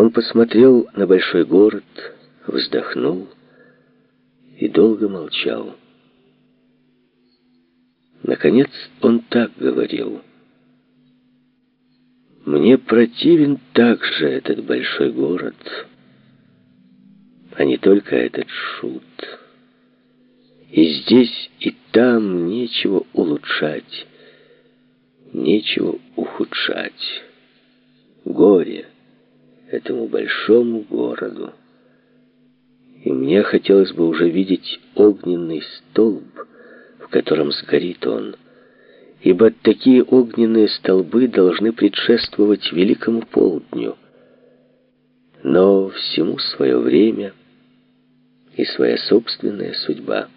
Он посмотрел на большой город, вздохнул и долго молчал. Наконец он так говорил. «Мне противен также этот большой город, а не только этот шут. И здесь, и там нечего улучшать, нечего ухудшать. Горе этому большому городу. И мне хотелось бы уже видеть огненный столб, в котором сгорит он, ибо такие огненные столбы должны предшествовать великому полдню. Но всему свое время и своя собственная судьба.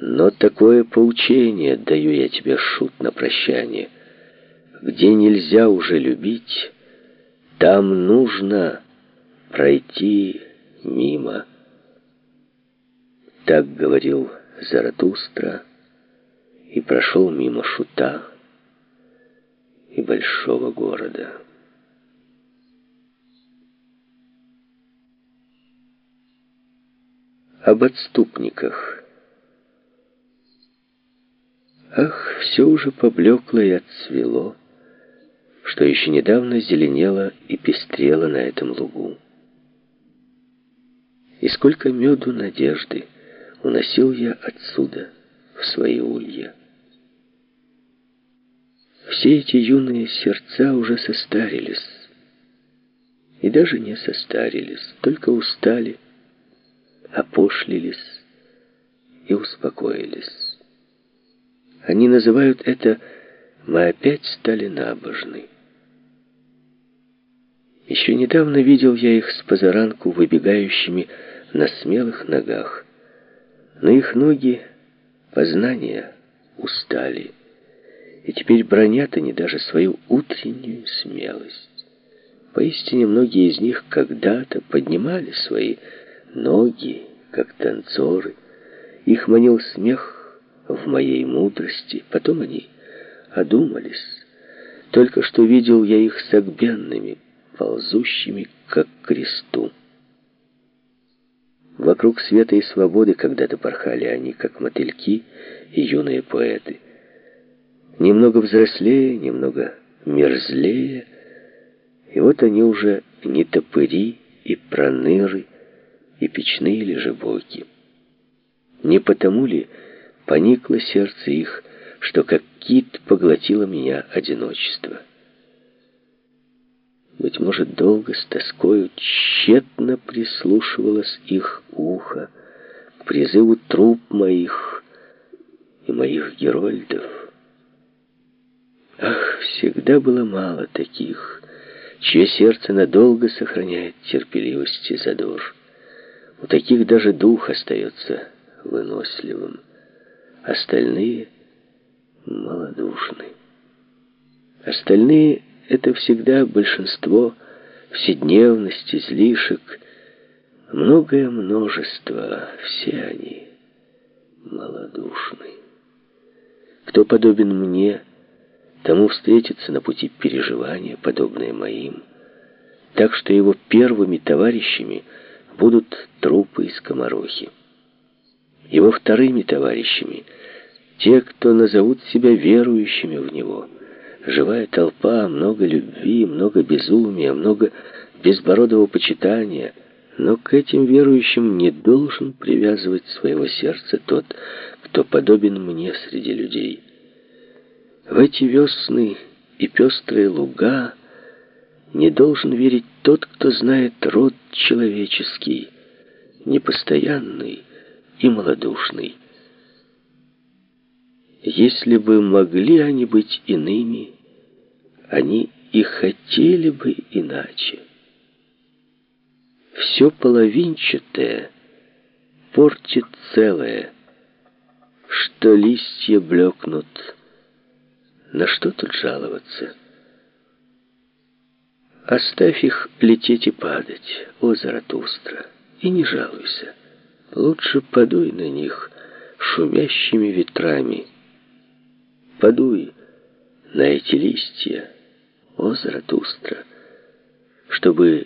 Но такое поучение даю я тебе, шут, на прощание. Где нельзя уже любить, там нужно пройти мимо. Так говорил Заратустра и прошел мимо шута и большого города. Об отступниках. Ах, все уже поблекло и отцвело, что еще недавно зеленело и пестрело на этом лугу. И сколько меду надежды уносил я отсюда, в свои улья. Все эти юные сердца уже состарились. И даже не состарились, только устали, опошлились и успокоились. Они называют это «мы опять стали набожны». Еще недавно видел я их с позаранку выбегающими на смелых ногах, но их ноги, познания, устали, и теперь бронят они даже свою утреннюю смелость. Поистине многие из них когда-то поднимали свои ноги, как танцоры. Их манил смех в моей мудрости. Потом они одумались. Только что видел я их согбенными, ползущими как кресту. Вокруг света и свободы когда-то порхали они, как мотыльки и юные поэты. Немного взрослее, немного мерзлее, и вот они уже не топыри и проныры, и печные лежебоки. Не потому ли поникло сердце их, что как кит поглотило меня одиночество? Быть может, долго с тоскою тщетно прислушивалось их ухо к призыву труп моих и моих герольдов. Ах, всегда было мало таких, чье сердце надолго сохраняет терпеливость и задор. У таких даже дух остается выносливым, остальные — малодушны. Остальные — это всегда большинство, вседневность, излишек, многое множество, все они малодушны. Кто подобен мне, тому встретится на пути переживания, подобные моим, так что его первыми товарищами будут трупы и скоморохи. Его вторыми товарищами — те, кто назовут себя верующими в него — Живая толпа, много любви, много безумия, много безбородого почитания. Но к этим верующим не должен привязывать своего сердца тот, кто подобен мне среди людей. В эти весны и пестрые луга не должен верить тот, кто знает род человеческий, непостоянный и малодушный. Если бы могли они быть иными, они и хотели бы иначе. Все половинчатое портит целое, что листья блекнут. На что тут жаловаться? Оставь их лететь и падать, о Заратустра, и не жалуйся. Лучше подуй на них шумящими ветрами. Подуй на эти листья, о Заратустра, чтобы